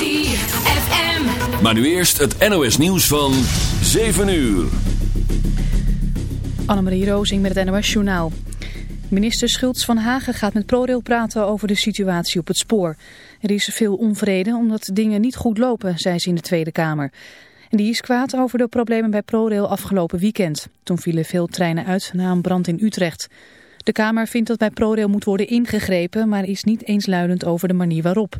ZFM. Maar nu eerst het NOS nieuws van 7 uur. Annemarie Rozing met het NOS Journaal. Minister Schultz van Hagen gaat met ProRail praten over de situatie op het spoor. Er is veel onvrede omdat dingen niet goed lopen, zei ze in de Tweede Kamer. En die is kwaad over de problemen bij ProRail afgelopen weekend. Toen vielen veel treinen uit na een brand in Utrecht. De Kamer vindt dat bij ProRail moet worden ingegrepen, maar is niet eensluidend over de manier waarop.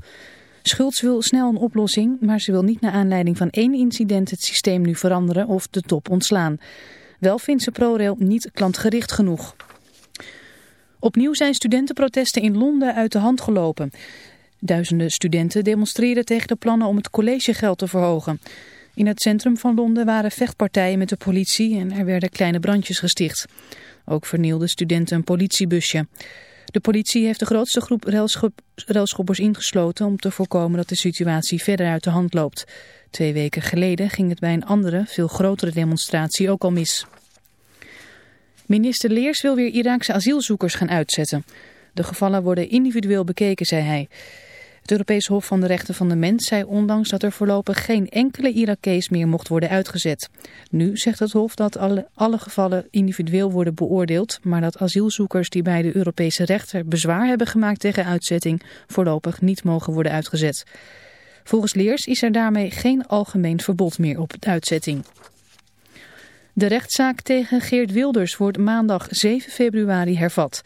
Schultz wil snel een oplossing, maar ze wil niet naar aanleiding van één incident het systeem nu veranderen of de top ontslaan. Wel vindt ze ProRail niet klantgericht genoeg. Opnieuw zijn studentenprotesten in Londen uit de hand gelopen. Duizenden studenten demonstreren tegen de plannen om het collegegeld te verhogen. In het centrum van Londen waren vechtpartijen met de politie en er werden kleine brandjes gesticht. Ook vernielden studenten een politiebusje. De politie heeft de grootste groep railschoppers ingesloten om te voorkomen dat de situatie verder uit de hand loopt. Twee weken geleden ging het bij een andere, veel grotere demonstratie ook al mis. Minister Leers wil weer Iraakse asielzoekers gaan uitzetten. De gevallen worden individueel bekeken, zei hij. Het Europees Hof van de Rechten van de Mens zei ondanks dat er voorlopig geen enkele Irakees meer mocht worden uitgezet. Nu zegt het Hof dat alle, alle gevallen individueel worden beoordeeld, maar dat asielzoekers die bij de Europese rechter bezwaar hebben gemaakt tegen uitzetting voorlopig niet mogen worden uitgezet. Volgens Leers is er daarmee geen algemeen verbod meer op uitzetting. De rechtszaak tegen Geert Wilders wordt maandag 7 februari hervat.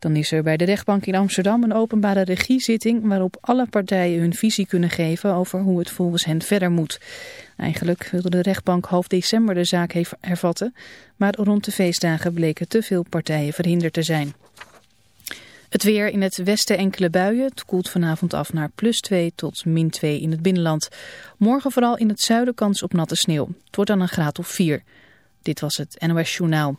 Dan is er bij de rechtbank in Amsterdam een openbare regiezitting waarop alle partijen hun visie kunnen geven over hoe het volgens hen verder moet. Eigenlijk wilde de rechtbank half december de zaak hervatten, maar rond de feestdagen bleken te veel partijen verhinderd te zijn. Het weer in het westen enkele buien. Het koelt vanavond af naar plus 2 tot min 2 in het binnenland. Morgen vooral in het zuiden kans op natte sneeuw. Het wordt dan een graad of 4. Dit was het NOS Journaal.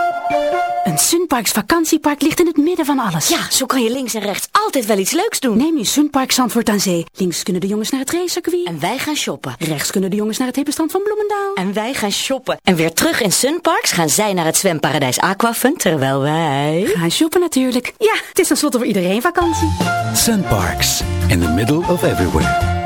Een Sunparks vakantiepark ligt in het midden van alles. Ja, zo kan je links en rechts altijd wel iets leuks doen. Neem je Sunpark Zandvoort aan zee. Links kunnen de jongens naar het racecircuit. En wij gaan shoppen. Rechts kunnen de jongens naar het hippe strand van Bloemendaal. En wij gaan shoppen. En weer terug in Sunparks gaan zij naar het zwemparadijs Aquafun, terwijl wij... Gaan shoppen natuurlijk. Ja, het is tenslotte voor iedereen vakantie. Sunparks, in the middle of everywhere.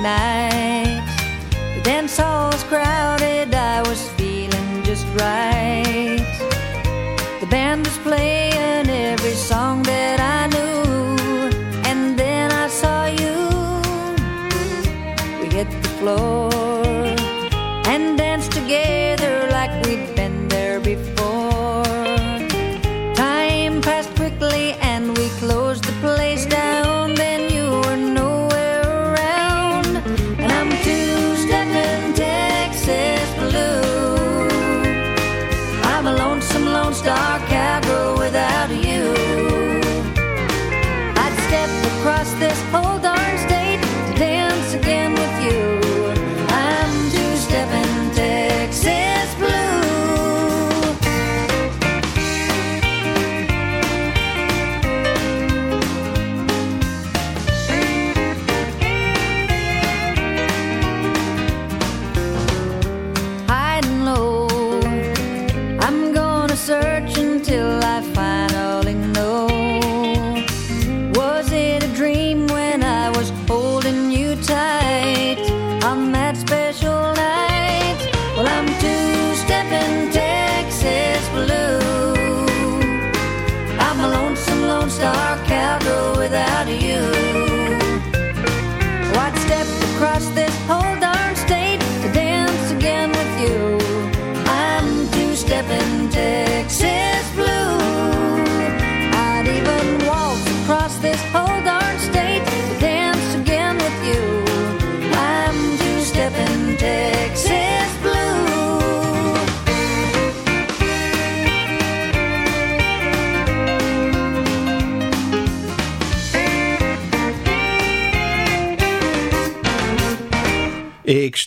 The dance hall was crowded, I was feeling just right. The band was playing every song that I knew, and then I saw you. We hit the floor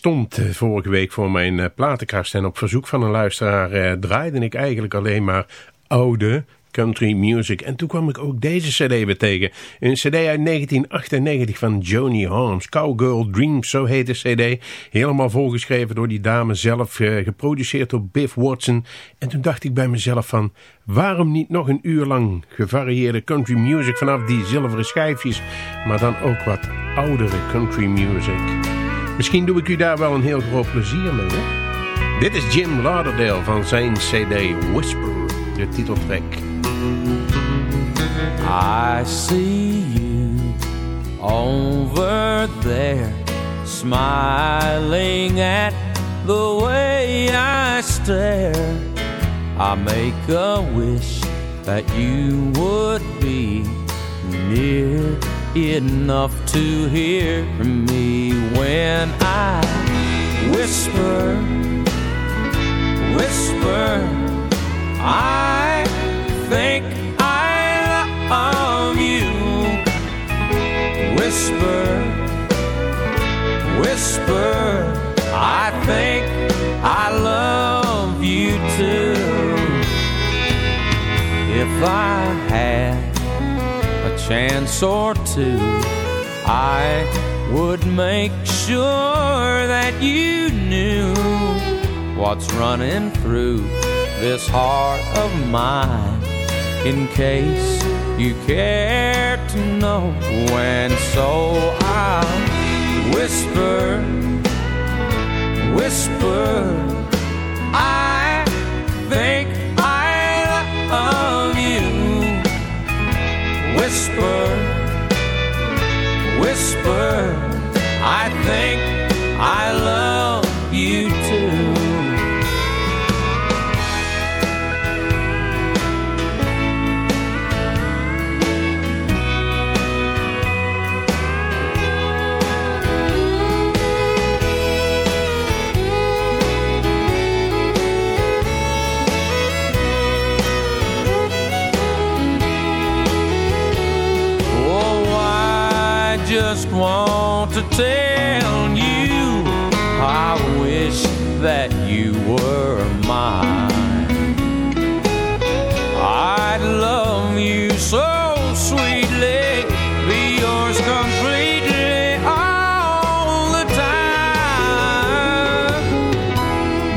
stond eh, vorige week voor mijn eh, platenkast en op verzoek van een luisteraar eh, draaide ik eigenlijk alleen maar oude country music. En toen kwam ik ook deze cd weer tegen. Een cd uit 1998 van Joni Holmes. Cowgirl Dreams, zo heet de cd. Helemaal volgeschreven door die dame zelf, eh, geproduceerd door Biff Watson. En toen dacht ik bij mezelf van, waarom niet nog een uur lang gevarieerde country music vanaf die zilveren schijfjes, maar dan ook wat oudere country music. Misschien doe ik u daar wel een heel groot plezier mee. Hè? Dit is Jim Lauderdale van zijn cd Whisper, de titeltrack. I see you over there, smiling at the way I stare. I make a wish that you would be near enough to hear me when I whisper, whisper. I think I love you. Whisper, whisper. I think I love you too. If I had chance or two, I would make sure that you knew what's running through this heart of mine in case you care to know. when. so I'll whisper, whisper, I think Whisper, whisper, I think I love just want to tell you I wish that you were mine. I'd love you so sweetly, be yours completely all the time.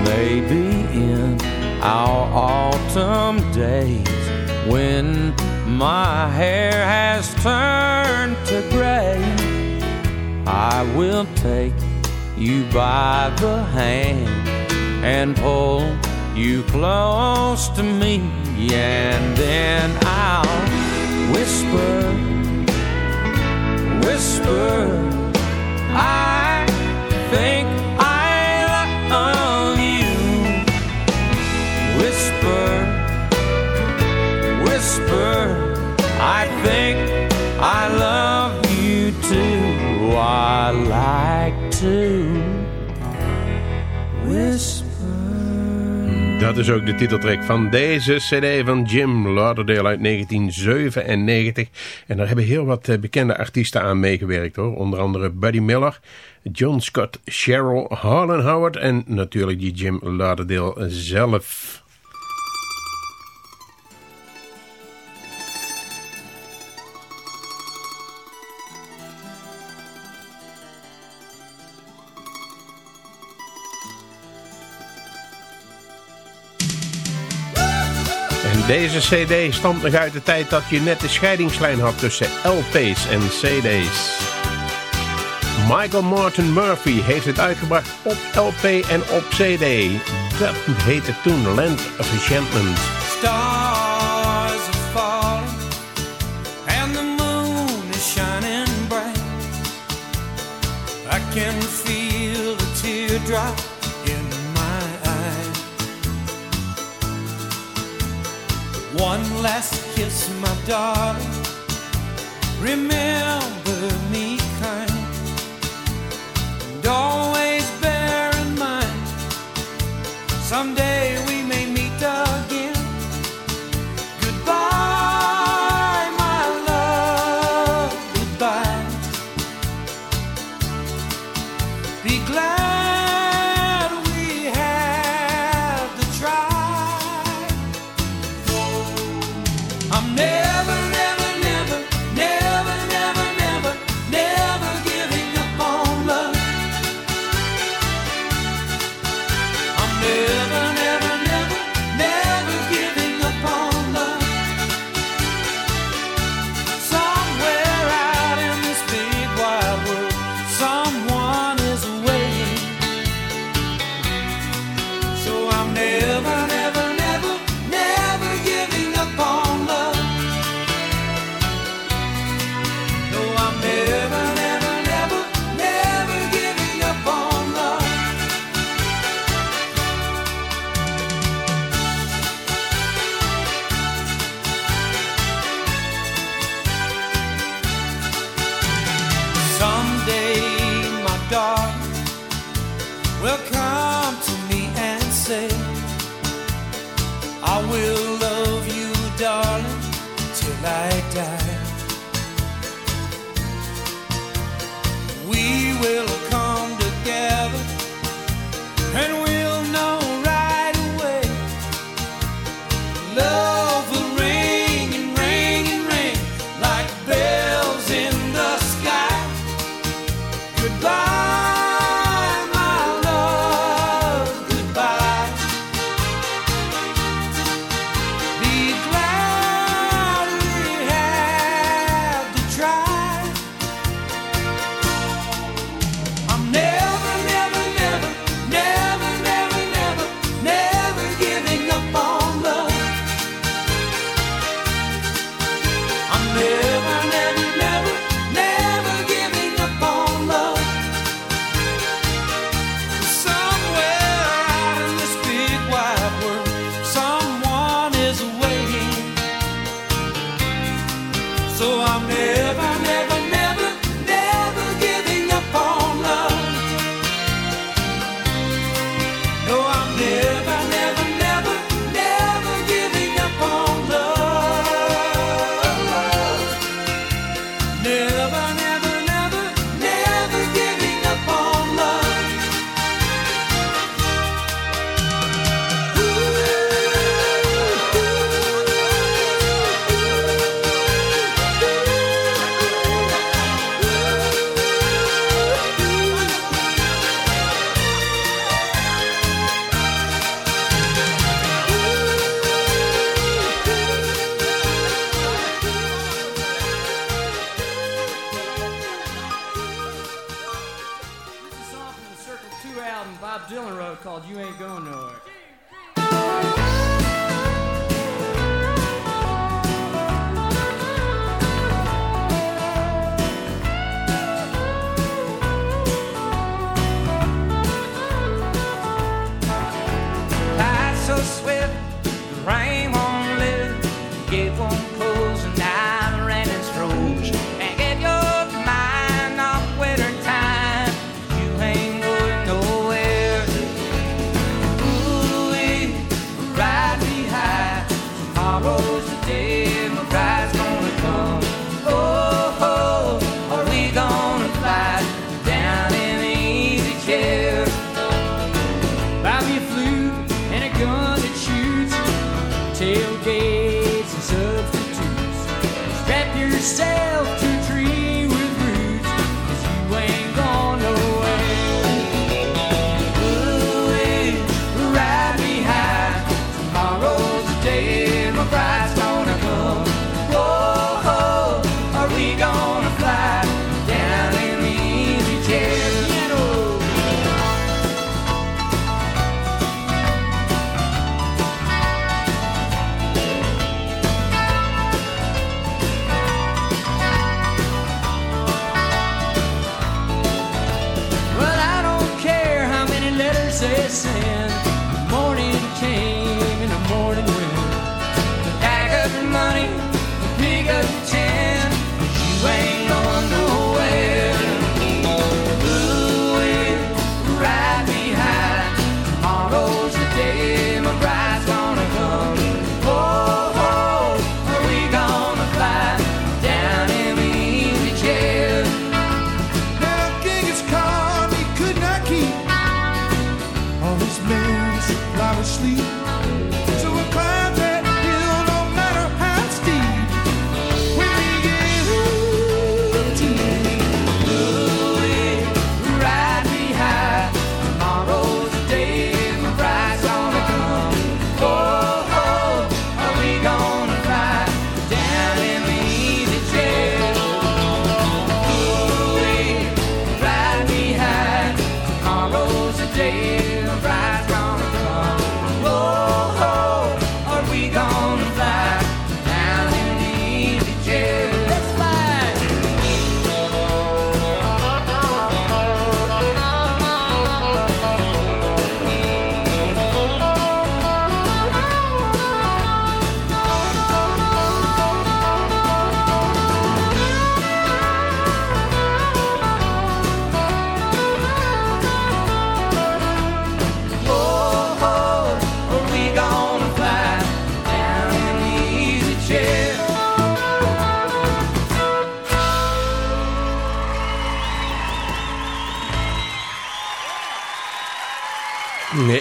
Maybe in our autumn days when my hair has turned to gray, I will take you by the hand and pull you close to me, and then I'll whisper, whisper. I think I love you. Whisper, whisper. I think I love you. I like to whisper. Dat is ook de titeltrack van deze cd van Jim Lauderdale uit 1997. En daar hebben heel wat eh, bekende artiesten aan meegewerkt hoor. Onder andere Buddy Miller, John Scott, Cheryl, Harlan Howard en natuurlijk die Jim Lauderdale zelf. Deze cd stamt nog uit de tijd dat je net de scheidingslijn had tussen LP's en cd's. Michael Martin Murphy heeft het uitgebracht op LP en op cd. Dat heette toen Land of Enchantment. Stars are falling and the moon is shining bright. I can feel a teardrop One last kiss, my darling. Remember me kind. And always bear in mind, someday I new album Bob Dylan wrote called You Ain't Going Nowhere.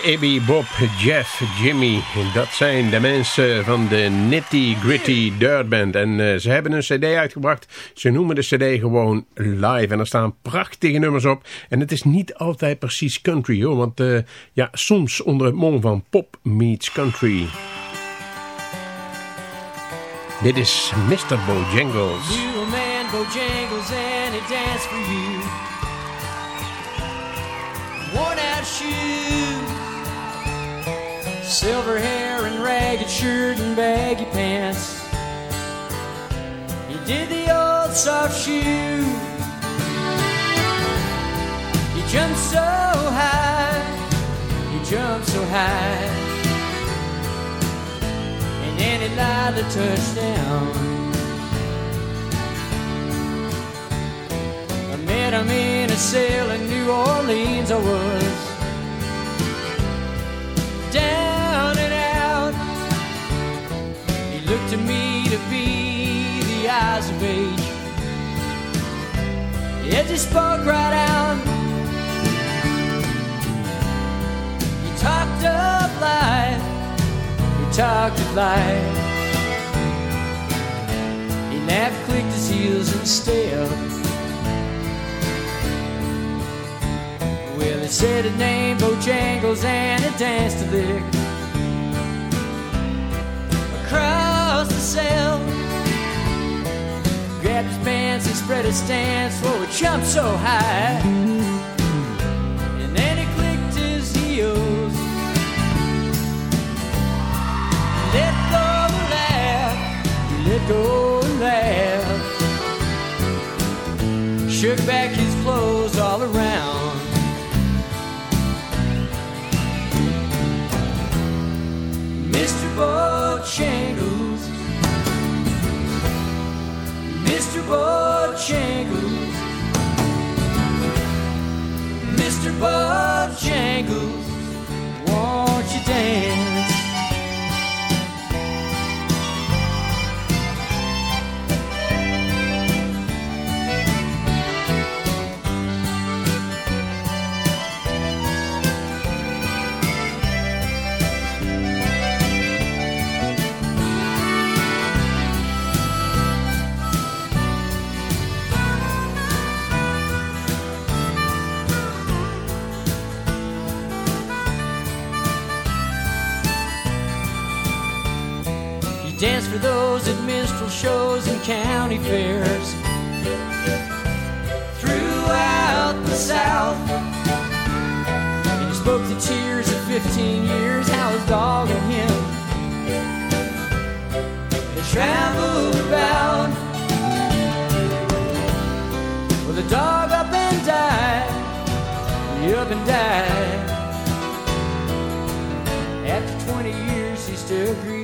Abby, Bob, Jeff, Jimmy. Dat zijn de mensen van de Nitty Gritty Dirt Band. En eh, ze hebben een cd uitgebracht. Ze noemen de cd gewoon live. En er staan prachtige nummers op. En het is niet altijd precies country hoor. Want eh, ja, soms onder het mom van pop meets country. Dit is Mr. Bojangles. You a Bojangles and he danced for you. Worn out shoes, silver hair and ragged shirt and baggy pants. He did the old soft shoe. He jumped so high, he jumped so high. And then he lied the touchdown. I met him in a cell in New Orleans. I was down to me to be the eyes of age. Yet he spoke right out. He talked of life. He talked of life. He laughed, clicked his heels and stared. Well, he said his name, Bojangles, and he danced a lick myself. Grabbed his pants and spread his stance for a jump so high. And then he clicked his heels. Let go and laugh. Let go and laugh. Shook back his clothes all around. Mr. Bochang. Bojangles, Mr. Bojangles, won't you dance? Shows and county fairs throughout the South. And he spoke the tears of 15 years, how his dog and him had traveled about. Well, the dog up and died, he up and died. After 20 years, he still grieves.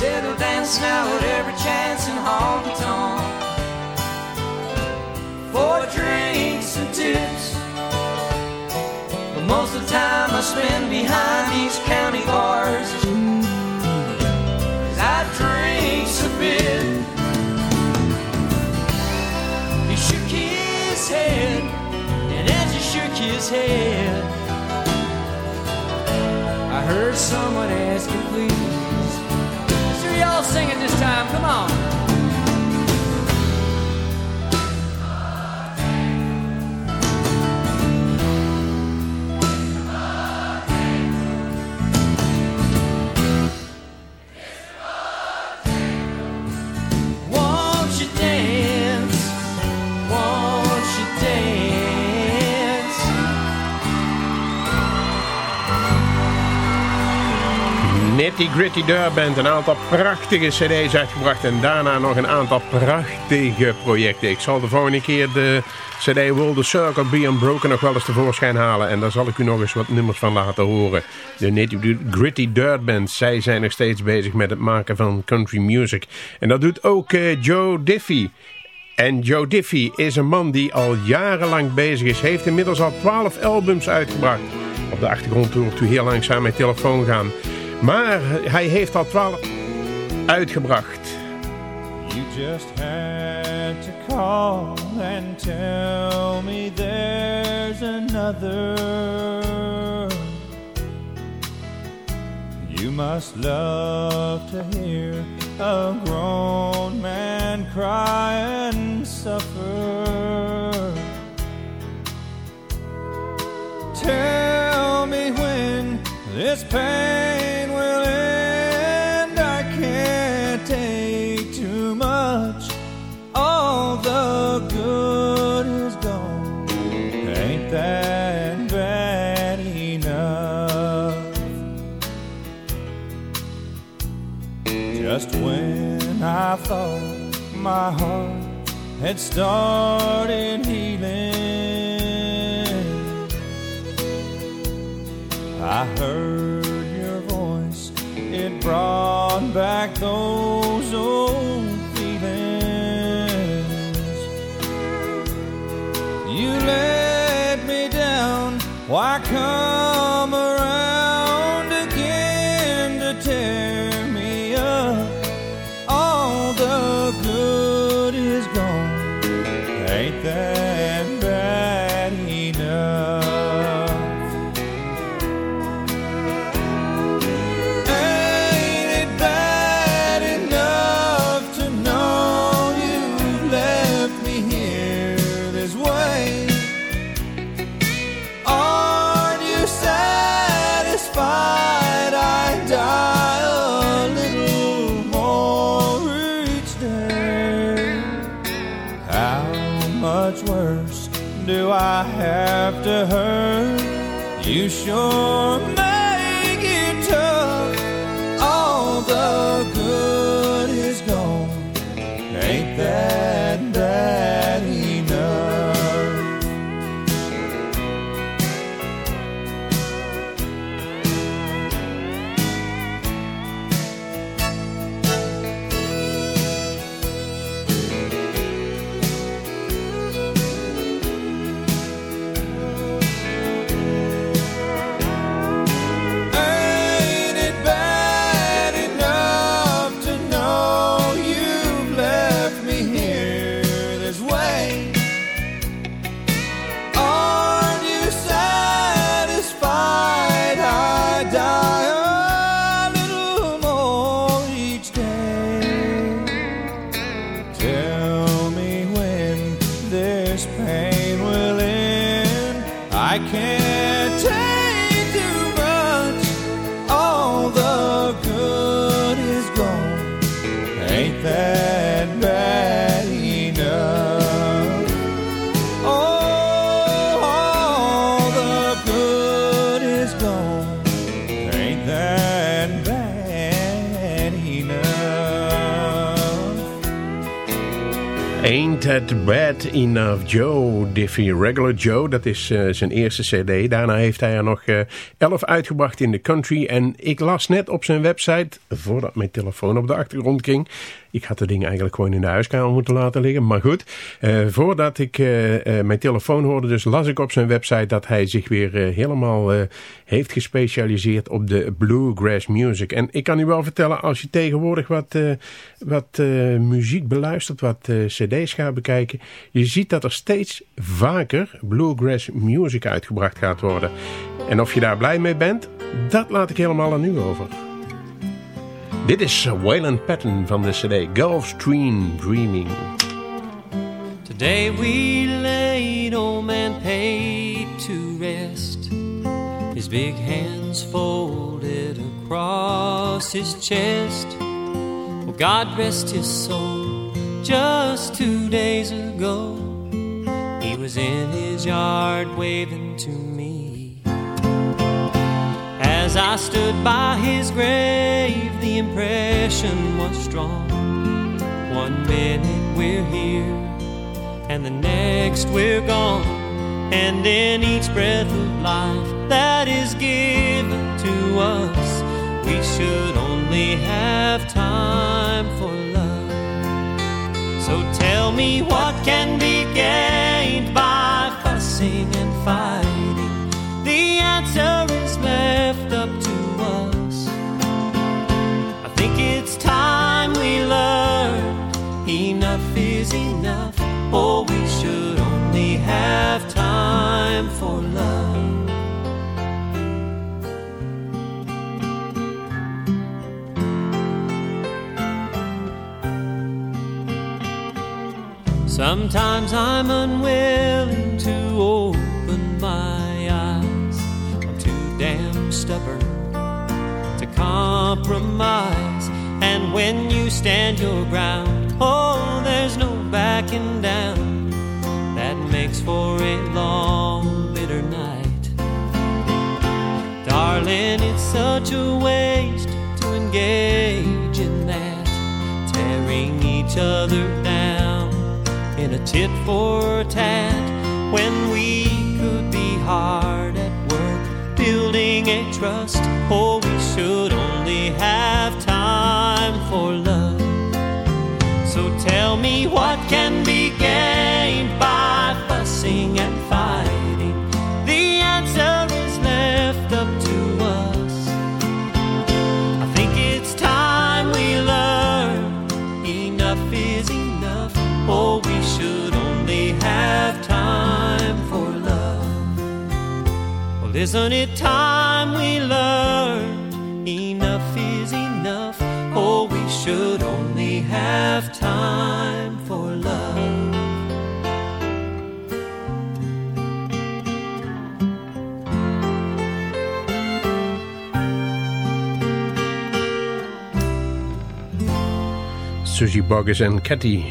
He settled down snowed every chance in honky tonk for drinks and tips. But most of the time I spend behind these county bars. 'Cause I drinks a bit. He shook his head, and as he shook his head, I heard someone ask him, please. Y'all sing it this time. Come on. Nitty Gritty Dirt een aantal prachtige cd's uitgebracht en daarna nog een aantal prachtige projecten. Ik zal de volgende keer de cd Will the Circle Be Unbroken nog wel eens tevoorschijn halen en daar zal ik u nog eens wat nummers van laten horen. De Nitty Gritty Dirt Band, zij zijn nog steeds bezig met het maken van country music. En dat doet ook eh, Joe Diffie. En Joe Diffie is een man die al jarenlang bezig is. Heeft inmiddels al 12 albums uitgebracht. Op de achtergrond hoort u heel langzaam mijn telefoon gaan. Maar hij heeft al 12 uitgebracht. You just had to call and tell me there's another. You must love to hear a grown man cry and suffer. Tell me when this pain Just when I thought my heart had started healing. I heard your voice, it brought back those old feelings. You let me down, why come around that sure That Bad Enough Joe, Diffie Regular Joe. Dat is eh, zijn eerste cd. Daarna heeft hij er nog eh, elf uitgebracht in de country. En ik las net op zijn website, voordat mijn telefoon op de achtergrond ging... Ik had de dingen eigenlijk gewoon in de huiskamer moeten laten liggen. Maar goed, eh, voordat ik mijn telefoon hoorde, dus las ik op zijn website dat hij zich weer helemaal heeft gespecialiseerd op de bluegrass music. En ik kan u wel vertellen, als je tegenwoordig wat, wat muziek beluistert, wat cd's gaat bekijken, je ziet dat er steeds vaker bluegrass music uitgebracht gaat worden. En of je daar blij mee bent, dat laat ik helemaal aan u over. Dit is Waylon Patton van de cd Gulfstream Dreaming. Today we laid old man Pate to rest. His big hands folded across his chest. God rest his soul. Just two days ago, he was in his yard waving to me. As I stood by his grave, the impression was strong. One minute we're here and the next we're gone. And in each breath of life that is given to us, we should only have time for. So tell me what can be gained by fussing and fighting. The answer is left up to us. I think it's time we learn enough is enough. Oh, we should only have time for love. Sometimes I'm unwilling to open my eyes. I'm too damn stubborn to compromise. And when you stand your ground, oh, there's no backing down. That makes for a long, bitter night. Darling, it's such a waste to engage in that, tearing each other a tit for tat when we could be hard at work building a trust. Oh, we should only have isn't it time we learn enough is enough? Oh, we should only have time Suzy Boggess en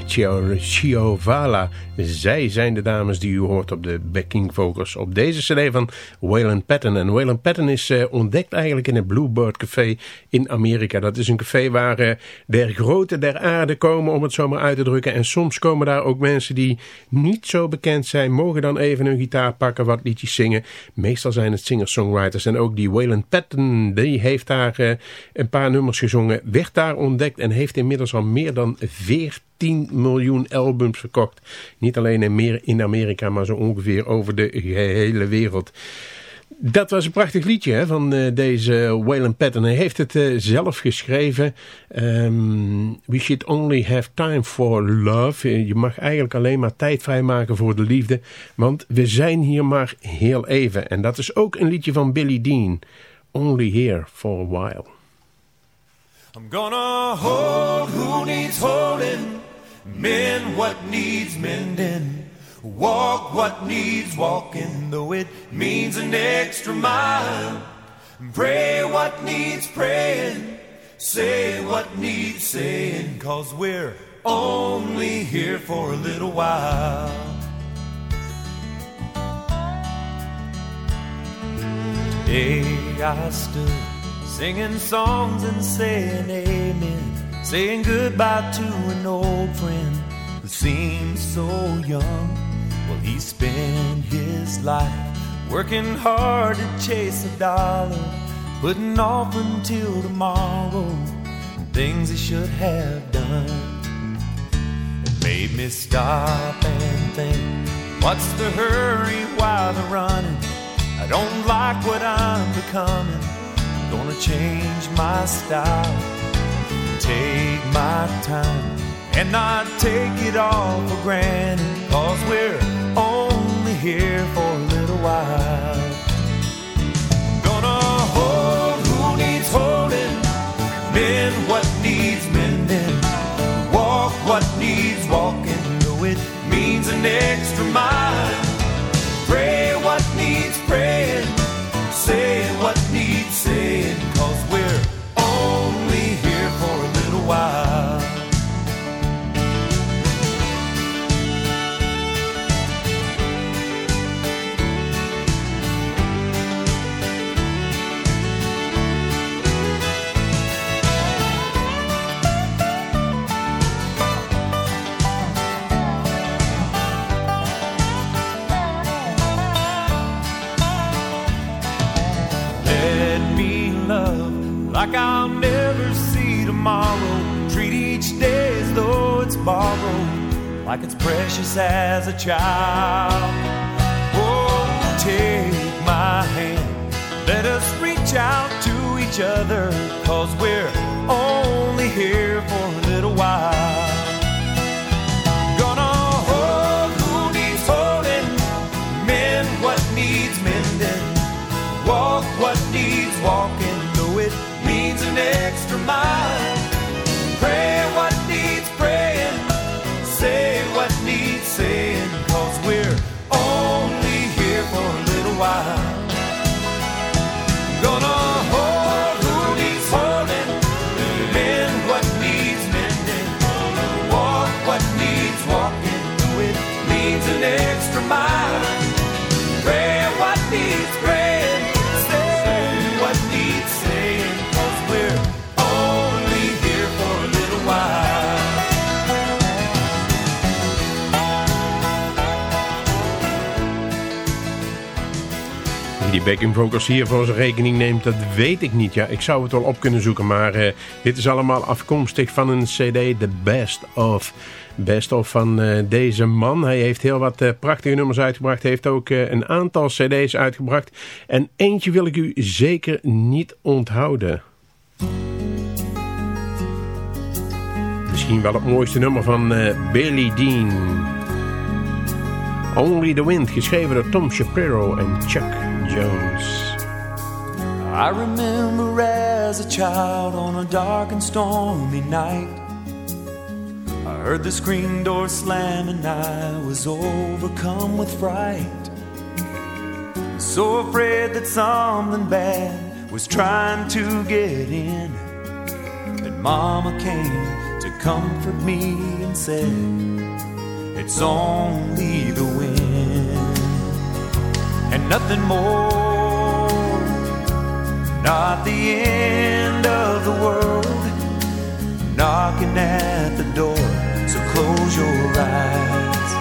Chio- Chiovala. Zij zijn de dames die u hoort op de backing vocals op deze cd van Waylon Patton. En Waylon Patton is eh, ontdekt eigenlijk in het Bluebird Café in Amerika. Dat is een café waar eh, der grote der aarde komen, om het zo maar uit te drukken. En soms komen daar ook mensen die niet zo bekend zijn, mogen dan even een gitaar pakken, wat liedjes zingen. Meestal zijn het singer-songwriters. En ook die Waylon Patton, die heeft daar eh, een paar nummers gezongen, werd daar ontdekt en heeft inmiddels al meer dan 14 miljoen albums verkocht. Niet alleen in, Amerika, maar zo ongeveer over de gehele wereld. Dat was een prachtig liedje hè, van eh, deze Waylon Patton. Hij heeft het eh, zelf geschreven. Ehm, we should only have time for love. Eh, Je mag eigenlijk alleen maar tijd vrijmaken voor de liefde. Want we zijn hier maar heel even. En dat is ook een liedje van Billy Dean. Only here for a while. I'm gonna hold who needs holding, mend what needs mending. Walk what needs walking, though it means an extra mile. Pray what needs praying. Say what needs saying, cause we're only here for a little while. Today I stood singing songs and saying amen, saying goodbye to an old friend who seemed so young. Well, he spent his life working hard to chase a dollar, putting off until tomorrow things he should have done. It made me stop and think, what's the hurry while the running? I don't like what I'm becoming. Gonna change my style, take my time, and not take it all for granted. Cause we're only here for a little while. Gonna hold who needs holding, mend what needs mending, walk what needs walking, though it means an extra mile. Pray what needs praying, say like it's precious as a child. Oh, take my hand, let us reach out to each other, cause we're only here for a little while. Gonna hold who needs holding, mend what needs mending. Walk what needs walking, though it means an extra mile. Extra mile. Pray what needs praying, say what needs saying, cause we're only here for a little while. Die backing vocals hier voor zijn rekening neemt, dat weet ik niet. Ja, ik zou het wel op kunnen zoeken, maar eh, dit is allemaal afkomstig van een cd, The Best Of. Best Of van eh, deze man. Hij heeft heel wat eh, prachtige nummers uitgebracht. Hij heeft ook eh, een aantal cd's uitgebracht. En eentje wil ik u zeker niet onthouden. Misschien wel het mooiste nummer van Billy Dean. Only the Wind, geschreven door Tom Shapiro en Chuck Jones. I remember as a child on a dark and stormy night. I heard the screen door slam and I was overcome with fright. So afraid that something bad was trying to get in. And Mama came to comfort me and said, It's only the wind and nothing more. Not the end of the world knocking at the door. So close your eyes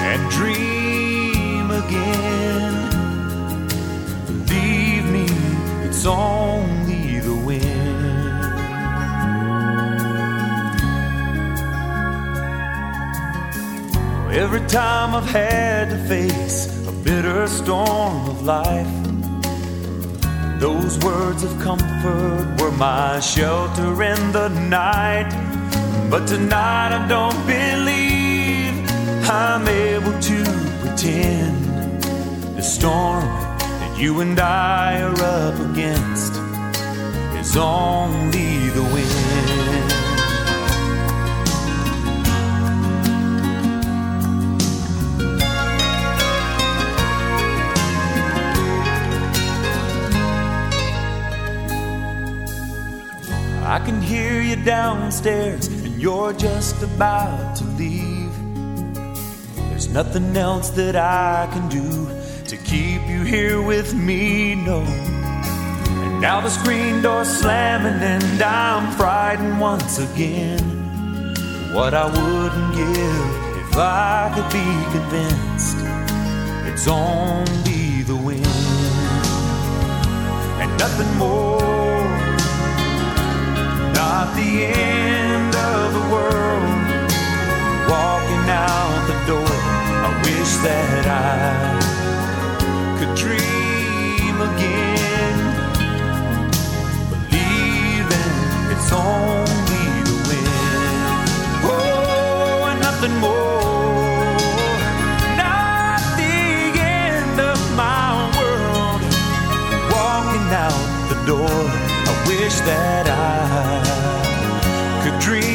and dream again. Believe me, it's only the wind. Every time I've had to face a bitter storm of life, those words of comfort were my shelter in the night. But tonight I don't believe I'm able to pretend the storm that you and I are up against is only the wind. I can hear you downstairs you're just about to leave. There's nothing else that I can do to keep you here with me, no. And now the screen door's slamming and I'm frightened once again. What I wouldn't give if I could be convinced it's only the wind and nothing more. Not the end of the world. Walking out the door, I wish that I could dream again. Believing it's only the wind. Oh, and nothing more. Not the end of my world. Walking out the door, I wish that I dream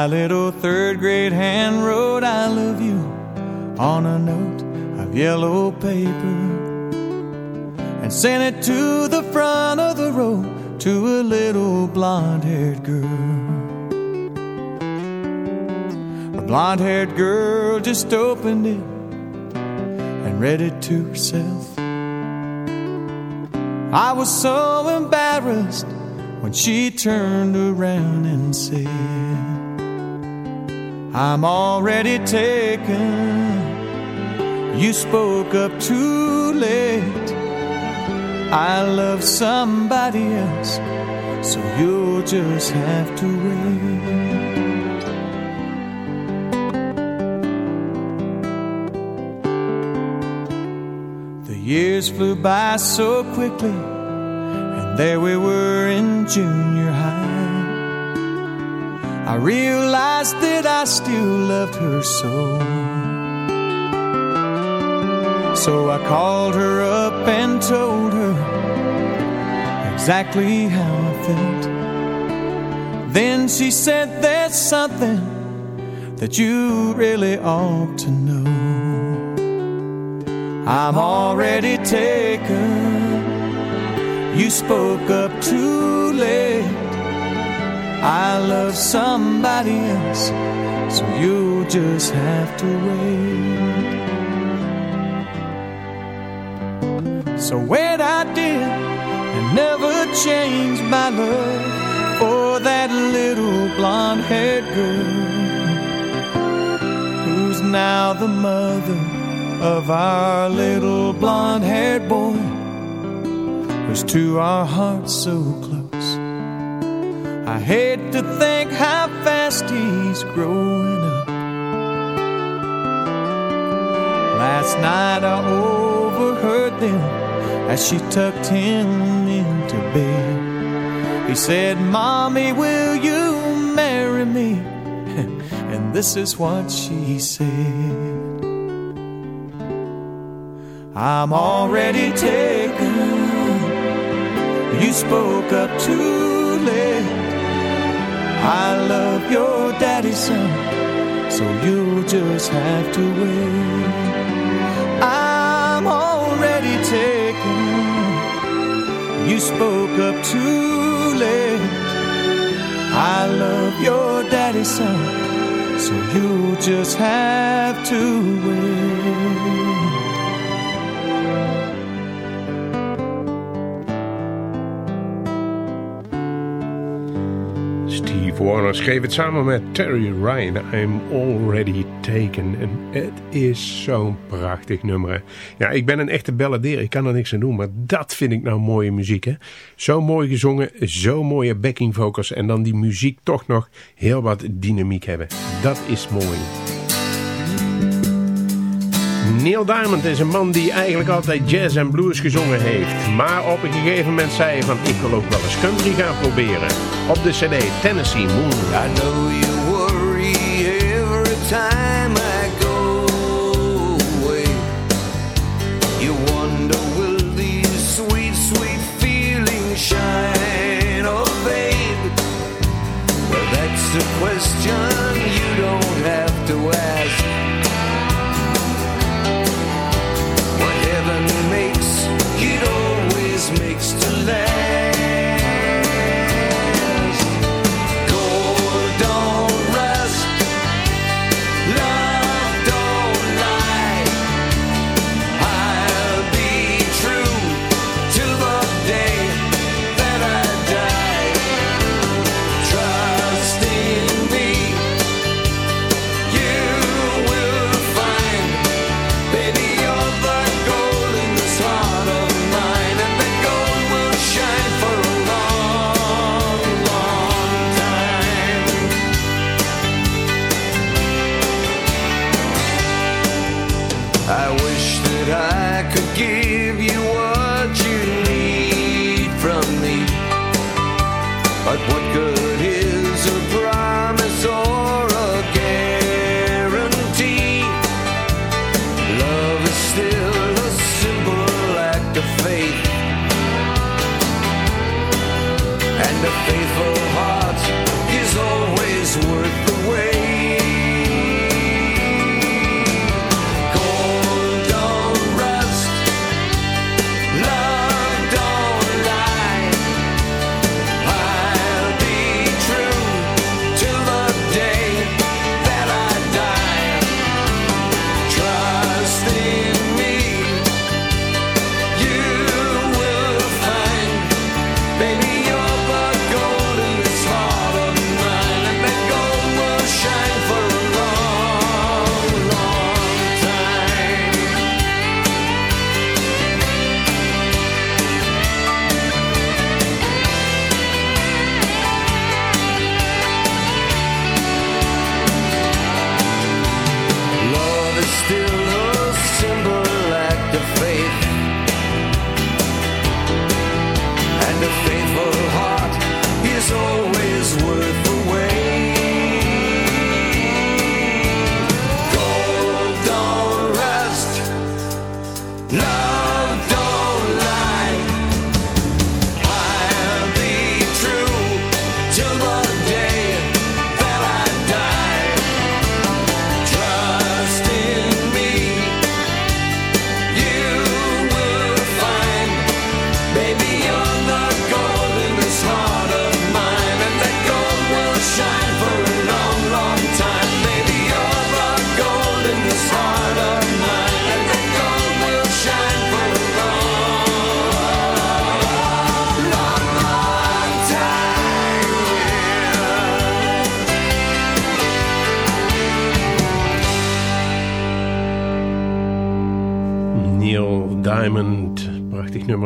My little third grade hand wrote I love you on a note of yellow paper and sent it to the front of the row to a little blonde haired girl. A blonde haired girl just opened it and read it to herself. I was so embarrassed when she turned around and said, I'm already taken. You spoke up too late. I love somebody else, so you'll just have to wait. The years flew by so quickly, and there we were in junior high. I realized that I still loved her so. So I called her up and told her exactly how I felt. Then she said, There's something that you really ought to know. I'm already taken. You spoke up too late. I love somebody else, so you'll just have to wait. So wait, I did, and never changed my love for that little blonde haired girl who's now the mother of our little blonde haired boy who's to our hearts so close. I hate to think how fast he's growing up. Last night I overheard them as she tucked him into bed. He said, Mommy, will you marry me? and this is what she said. I'm already taken. You spoke up too. I love your daddy's son, so you'll just have to wait. I'm already taken. You spoke up too late. I love your daddy's son, so you'll just have to wait. Warner schreef het samen met Terry Ryan. I'm already Forsaken. En het is zo'n prachtig nummer. Ja, ik ben een echte balladeer. Ik kan er niks aan doen. Maar dat vind ik nou mooie muziek. Hè? Zo mooi gezongen. Zo mooie backing vocals. En dan die muziek toch nog heel wat dynamiek hebben. Dat is mooi. Neil Diamond is een man die eigenlijk altijd jazz en blues gezongen heeft. Maar op een gegeven moment zei hij van ik wil ook wel eens country gaan proberen. Op de cd Tennessee Moon. I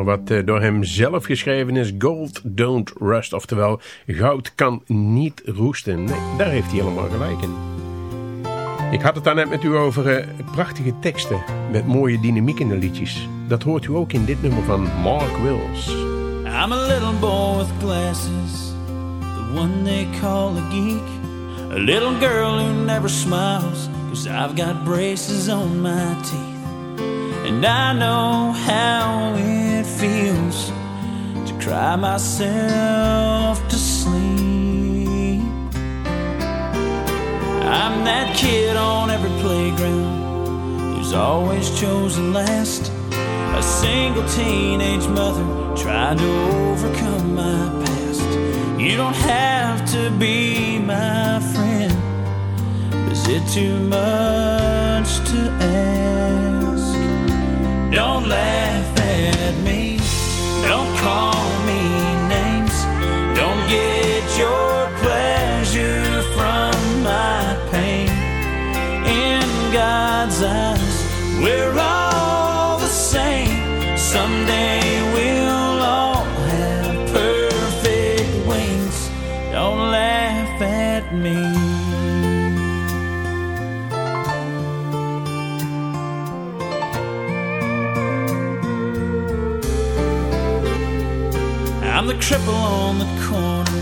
wat eh, door hem zelf geschreven is. Gold don't rust. Oftewel, goud kan niet roesten. Nee, daar heeft hij helemaal gelijk in. Ik had het daarnet met u over eh, prachtige teksten. Met mooie dynamiek in de liedjes. Dat hoort u ook in dit nummer van Mark Wills. I'm a little boy with glasses, the one they call a geek. A little girl who never smiles, cause I've got braces on my teeth. And I know how it feels to cry myself to sleep. I'm that kid on every playground who's always chosen last. A single teenage mother trying to overcome my past. You don't have to be my friend. Is it too much to ask? Don't laugh at me. Don't call me names. Don't get your pleasure from my pain. In God's eyes, we're all the same. Someday cripple on the corner.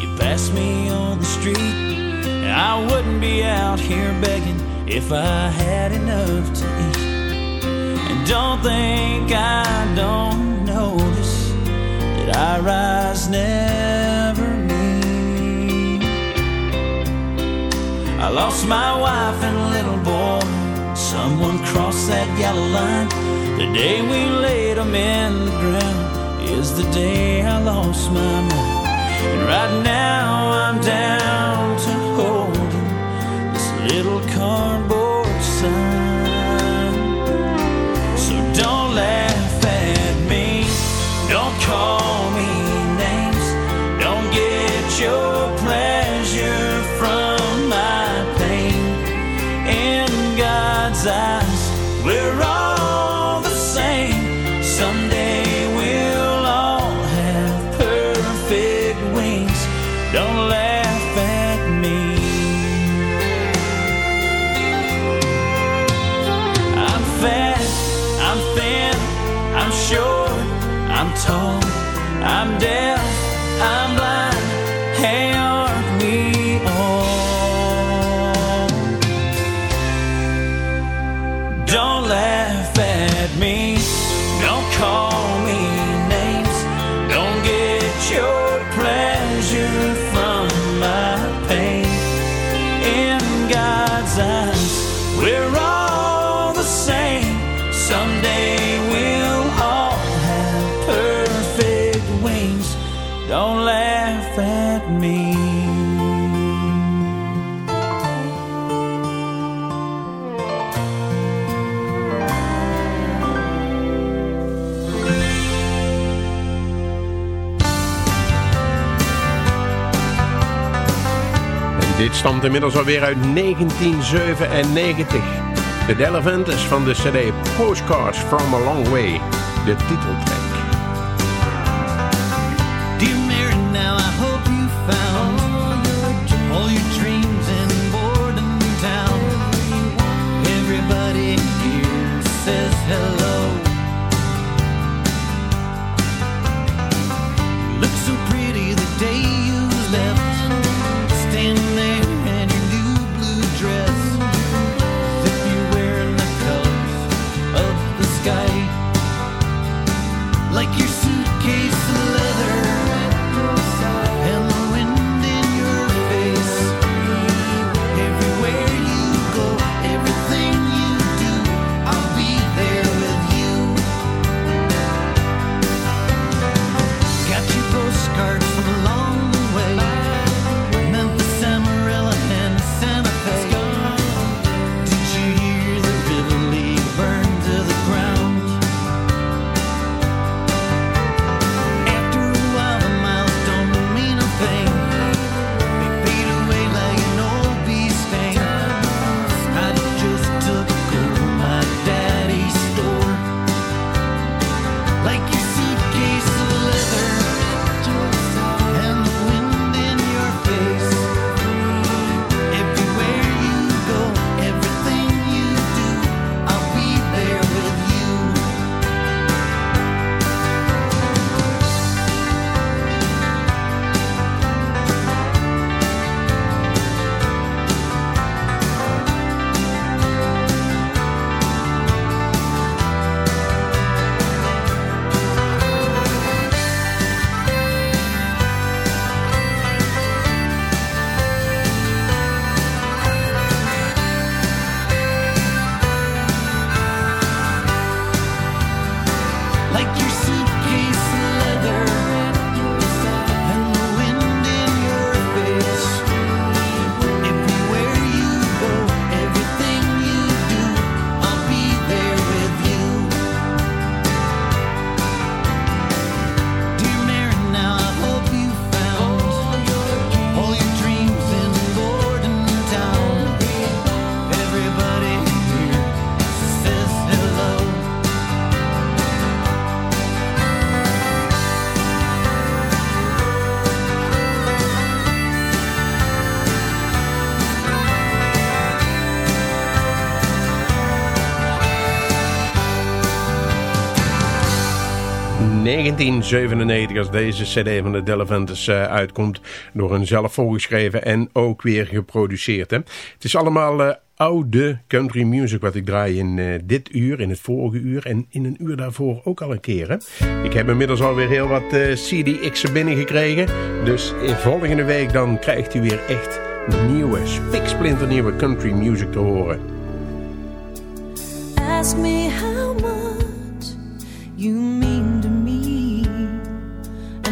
You pass me on the street. I wouldn't be out here begging if I had enough to eat. And don't think I don't notice that our eyes never meet. I lost my wife and little boy. Someone crossed that yellow line. The day we laid them in the ground is the day I lost my mind. And right now I'm down to holding this little cardboard I'm Stamt inmiddels alweer uit 1997. De Delevant is van de cd Postcards from a Long Way, de titeltrack. 1997 als deze cd van de Delavantes uh, uitkomt. Door een zelf voorgeschreven en ook weer geproduceerd. Hè. Het is allemaal uh, oude country music wat ik draai in uh, dit uur, in het vorige uur en in een uur daarvoor ook al een keer. Hè. Ik heb inmiddels alweer heel wat uh, CDX'en binnengekregen. Dus volgende week dan krijgt u weer echt nieuwe, spiksplinternieuwe country music te horen. Ask me how much you mean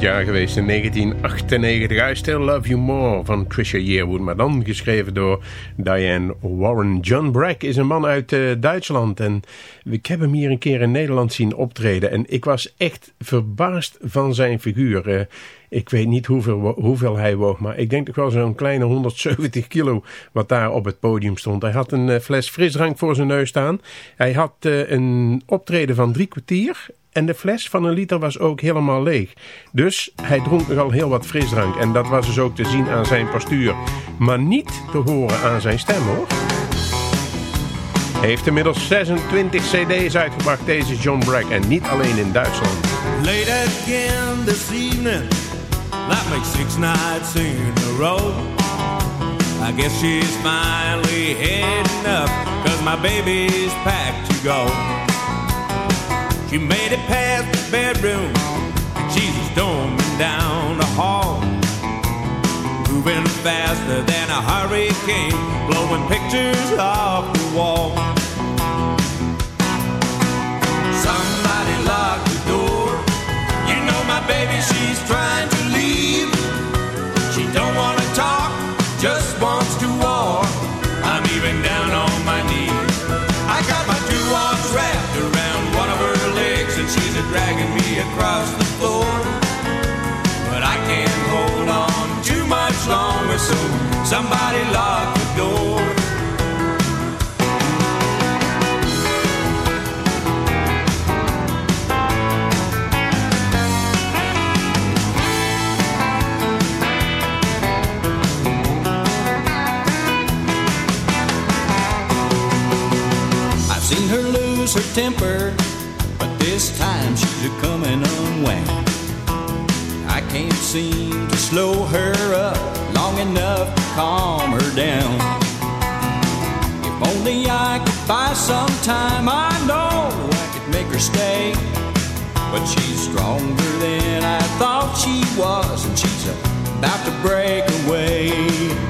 jaar geweest in 1998. I Still Love You More van Trisha Yearwood. Maar dan geschreven door Diane Warren. John Brack is een man uit uh, Duitsland. En ik heb hem hier een keer in Nederland zien optreden. En ik was echt verbaasd van zijn figuur. Uh, ik weet niet hoeveel, hoeveel hij woog, maar ik denk toch wel zo'n kleine 170 kilo wat daar op het podium stond. Hij had een uh, fles frisdrank voor zijn neus staan. Hij had een optreden van drie kwartier En de fles van een liter was ook helemaal leeg. Dus hij dronk nogal heel wat frisdrank. En dat was dus ook te zien aan zijn postuur. Maar niet te horen aan zijn stem hoor. Hij heeft inmiddels 26 cd's uitgebracht, deze John Bragg. En niet alleen in Duitsland. Late again this evening. That makes six nights in a row. I guess she's finally heading up. Cause my baby's packed to go. She made it past the bedroom. She's storming down the hall. Moving faster than a hurricane. Blowing pictures off the wall. Somebody lock the door. You know my baby, she's trying to leave. She don't wanna talk, just wants across the floor. But I can't hold on too much longer, so somebody lock the door. I've seen her lose her temper, this time she's a coming unwound. I can't seem to slow her up long enough to calm her down. If only I could buy some time, I know I could make her stay. But she's stronger than I thought she was, and she's about to break away.